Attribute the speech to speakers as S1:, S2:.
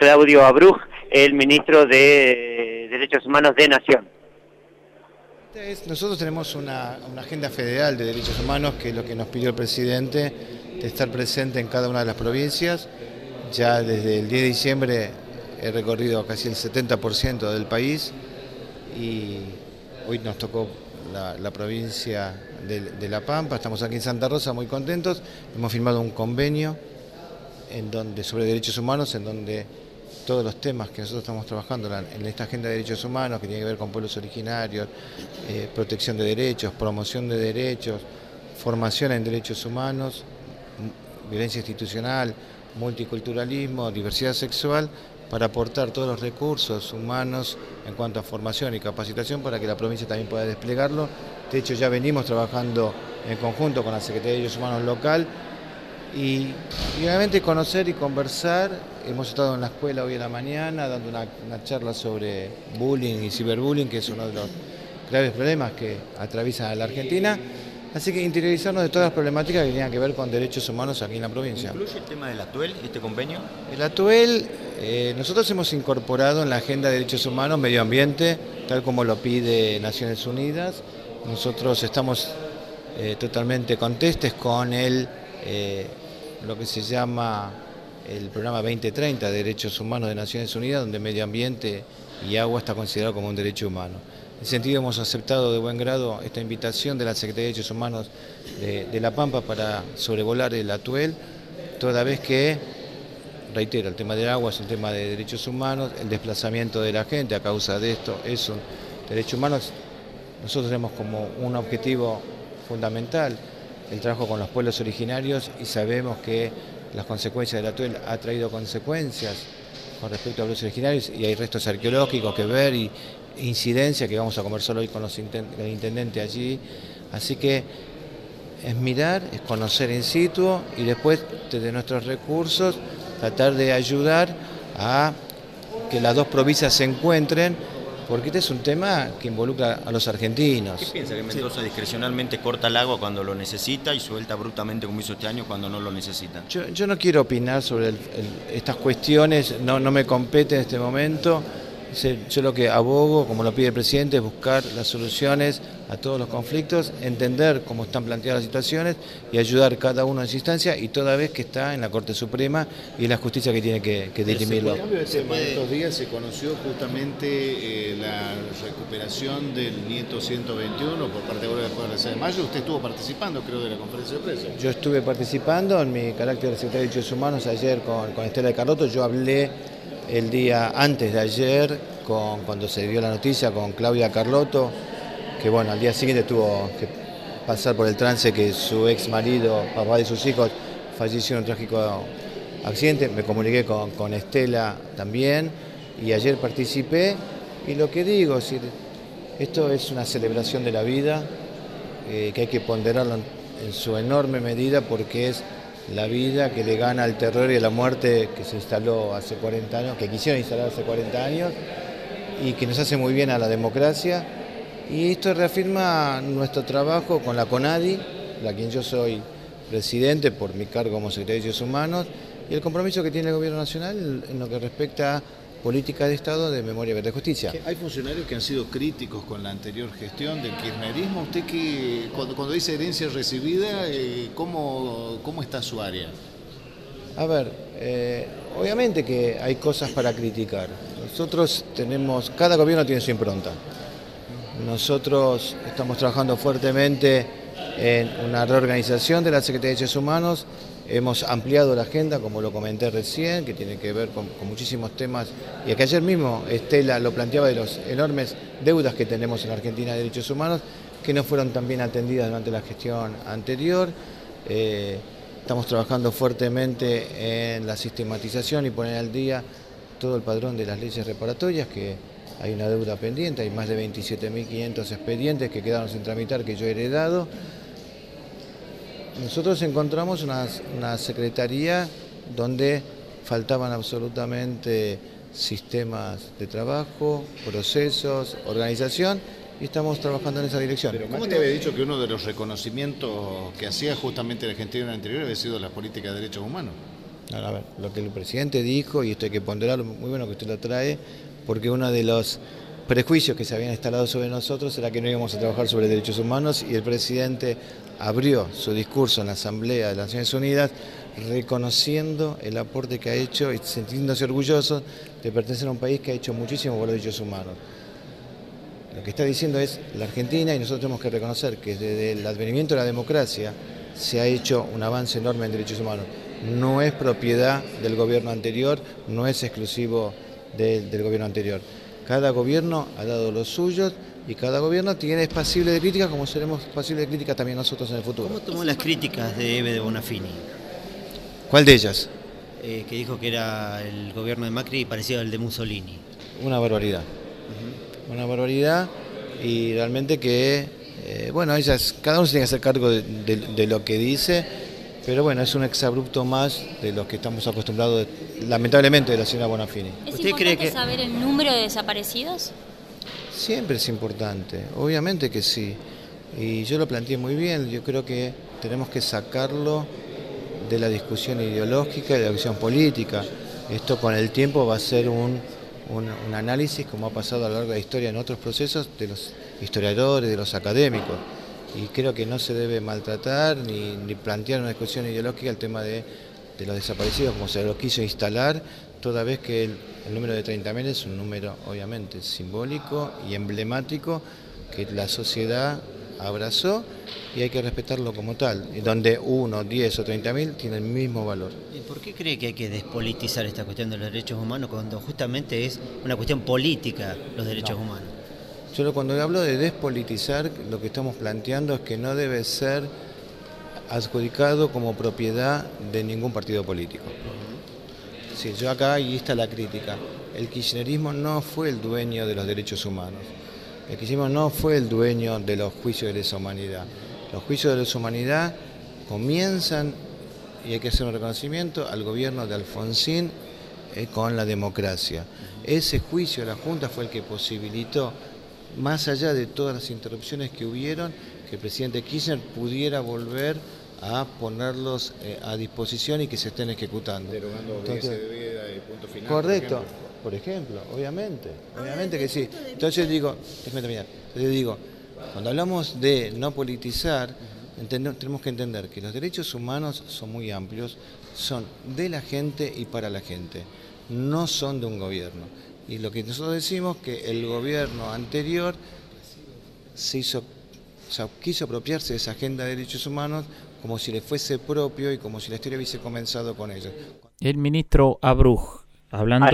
S1: Claudio Abruj, el ministro de Derechos Humanos de Nación.
S2: Nosotros tenemos una, agenda federal de derechos humanos, que es lo que nos pidió el presidente, de estar presente en cada una de las provincias. Ya desde el 10 de diciembre he recorrido casi el 70% del país y hoy nos tocó la, provincia de, La Pampa, estamos aquí en Santa Rosa muy contentos, hemos firmado un convenio en donde, sobre derechos humanos en donde todos los temas que nosotros estamos trabajando en esta agenda de derechos humanos, que tiene que ver con pueblos originarios, eh, protección de derechos, promoción de derechos, formación en derechos humanos, violencia institucional, multiculturalismo, diversidad sexual, para aportar todos los recursos humanos en cuanto a formación y capacitación para que la provincia también pueda desplegarlo. De hecho, ya venimos trabajando en conjunto con la Secretaría de Derechos Humanos local y, obviamente conocer y conversar. Hemos estado en la escuela hoy en la mañana dando una, charla sobre bullying y ciberbullying, que es uno de los graves problemas que atraviesa la Argentina. Así que interiorizarnos de todas las problemáticas que tengan que ver con derechos humanos aquí en la provincia.
S3: ¿Incluye el tema del ATUEL, este convenio?
S2: El ATUEL, eh, nosotros hemos incorporado en la Agenda de Derechos Humanos Medio Ambiente, tal como lo pide Naciones Unidas. Nosotros estamos eh, totalmente contestes con el eh, lo que se llama el programa 2030 de Derechos Humanos de Naciones Unidas, donde medio ambiente y agua está considerado como un derecho humano. En ese sentido hemos aceptado de buen grado esta invitación de la Secretaría de Derechos Humanos de, La Pampa para sobrevolar el Atuel, toda vez que, reitero, el tema del agua es un tema de derechos humanos, el desplazamiento de la gente a causa de esto es un derecho humano. Nosotros tenemos como un objetivo fundamental el trabajo con los pueblos originarios y sabemos que las consecuencias del atuel ha traído consecuencias con respecto a los originarios y hay restos arqueológicos que ver y incidencia que vamos a conversar hoy con los el intendente allí. Así que es mirar, es conocer in situ y después desde nuestros recursos tratar de ayudar a que las dos provincias se encuentren porque este es un tema que involucra a los argentinos.
S3: ¿Qué piensa que Mendoza discrecionalmente corta el agua cuando lo necesita y suelta abruptamente como hizo este año cuando no lo necesita?
S2: Yo, no quiero opinar sobre estas cuestiones, no, no me compete en este momento. Yo lo que abogo, como lo pide el presidente, es buscar las soluciones a todos los conflictos, entender cómo están planteadas las situaciones y ayudar cada uno en su instancia y toda vez que está en la Corte Suprema y la justicia que tiene que, que dirimirlo.
S4: estos días se conoció justamente eh, la recuperación del nieto 121 por parte de la de de Mayo. Usted estuvo participando, creo, de la conferencia de prensa.
S2: Yo estuve participando en mi carácter de secretario de Derechos Humanos ayer con, con Estela de Carlotto. Yo hablé el día antes de ayer, con, cuando se dio la noticia con Claudia Carlotto, que bueno, al día siguiente tuvo que pasar por el trance que su ex marido, papá de sus hijos, falleció en un trágico accidente. Me comuniqué con, Estela también y ayer participé. Y lo que digo, es esto es una celebración de la vida, eh, que hay que ponderarlo en su enorme medida porque es la vida que le gana al terror y a la muerte que se instaló hace 40 años, que quisieron instalar hace 40 años y que nos hace muy bien a la democracia. Y esto reafirma nuestro trabajo con la CONADI, la quien yo soy presidente por mi cargo como secretario de Derechos Humanos, y el compromiso que tiene el Gobierno Nacional en lo que respecta a política de Estado de memoria, verdad y justicia.
S4: Hay funcionarios que han sido críticos con la anterior gestión del kirchnerismo. Usted que cuando, dice herencia recibida, eh, ¿cómo, ¿cómo, está su área?
S2: A ver, eh, obviamente que hay cosas para criticar. Nosotros tenemos, cada gobierno tiene su impronta. Nosotros estamos trabajando fuertemente en una reorganización de la Secretaría de Derechos Humanos Hemos ampliado la agenda, como lo comenté recién, que tiene que ver con, muchísimos temas, y que ayer mismo Estela lo planteaba de las enormes deudas que tenemos en Argentina de derechos humanos, que no fueron tan bien atendidas durante la gestión anterior. Eh, estamos trabajando fuertemente en la sistematización y poner al día todo el padrón de las leyes reparatorias, que hay una deuda pendiente, hay más de 27.500 expedientes que quedaron sin tramitar que yo he heredado. Nosotros encontramos una, secretaría donde faltaban absolutamente sistemas de trabajo, procesos, organización y estamos trabajando en esa dirección.
S4: Pero ¿Cómo te había dicho que uno de los reconocimientos que hacía justamente la Argentina anterior había sido la política de derechos humanos?
S2: A ver, lo que el presidente dijo, y esto hay que ponderarlo, muy bueno que usted lo trae, porque uno de los prejuicios que se habían instalado sobre nosotros era que no íbamos a trabajar sobre derechos humanos y el presidente abrió su discurso en la Asamblea de las Naciones Unidas reconociendo el aporte que ha hecho y sintiéndose orgulloso de pertenecer a un país que ha hecho muchísimo por los derechos humanos. Lo que está diciendo es la Argentina y nosotros tenemos que reconocer que desde el advenimiento de la democracia se ha hecho un avance enorme en derechos humanos. No es propiedad del gobierno anterior, no es exclusivo del gobierno anterior. Cada gobierno ha dado los suyos y cada gobierno tiene es pasible de crítica como seremos pasibles de crítica también nosotros en el futuro.
S5: ¿Cómo tomó las críticas de Eve de Bonafini?
S2: ¿Cuál de ellas?
S5: Eh, que dijo que era el gobierno de Macri parecido al de Mussolini.
S2: Una barbaridad. Una barbaridad y realmente que, eh, bueno, ellas, cada uno se tiene que hacer cargo de, lo que dice, pero bueno, es un exabrupto más de los que estamos acostumbrados, lamentablemente, de la señora Bonafini.
S6: ¿Es ¿Usted importante cree que... saber el número de desaparecidos?
S2: Siempre es importante, obviamente que sí. Y yo lo planteé muy bien, yo creo que tenemos que sacarlo de la discusión ideológica y de la discusión política. Esto con el tiempo va a ser un, un, análisis, como ha pasado a lo largo de la historia en otros procesos, de los historiadores, de los académicos. Y creo que no se debe maltratar ni, ni plantear una discusión ideológica el tema de, de, los desaparecidos, como se lo quiso instalar, toda vez que el, el número de 30.000 es un número obviamente simbólico y emblemático que la sociedad abrazó y hay que respetarlo como tal, y donde uno, 10 o 30 mil tienen el mismo valor.
S5: ¿Y por qué cree que hay que despolitizar esta cuestión de los derechos humanos cuando justamente es una cuestión política los derechos humanos?
S2: Yo cuando hablo de despolitizar, lo que estamos planteando es que no debe ser adjudicado como propiedad de ningún partido político. Sí, yo acá, y está la crítica, el kirchnerismo no fue el dueño de los derechos humanos. El kirchnerismo no fue el dueño de los juicios de lesa humanidad. Los juicios de lesa humanidad comienzan, y hay que hacer un reconocimiento, al gobierno de Alfonsín eh, con la democracia. Ese juicio de la Junta fue el que posibilitó, más allá de todas las interrupciones que hubieron, que el presidente Kirchner pudiera volver a ponerlos eh, a disposición y que se estén ejecutando.
S4: Derogando de punto final.
S2: Correcto, por ejemplo, obviamente, obviamente que sí. Entonces digo, déjame terminar, entonces digo, cuando hablamos de no politizar, tenemos que entender que los derechos humanos son muy amplios, son de la gente y para la gente, no son de un gobierno. Y lo que nosotros decimos que el gobierno anterior se hizo, quiso apropiarse de esa agenda de derechos humanos como si le fuese propio y como si la historia hubiese comenzado con ellos.
S7: El ministro Abruj, hablando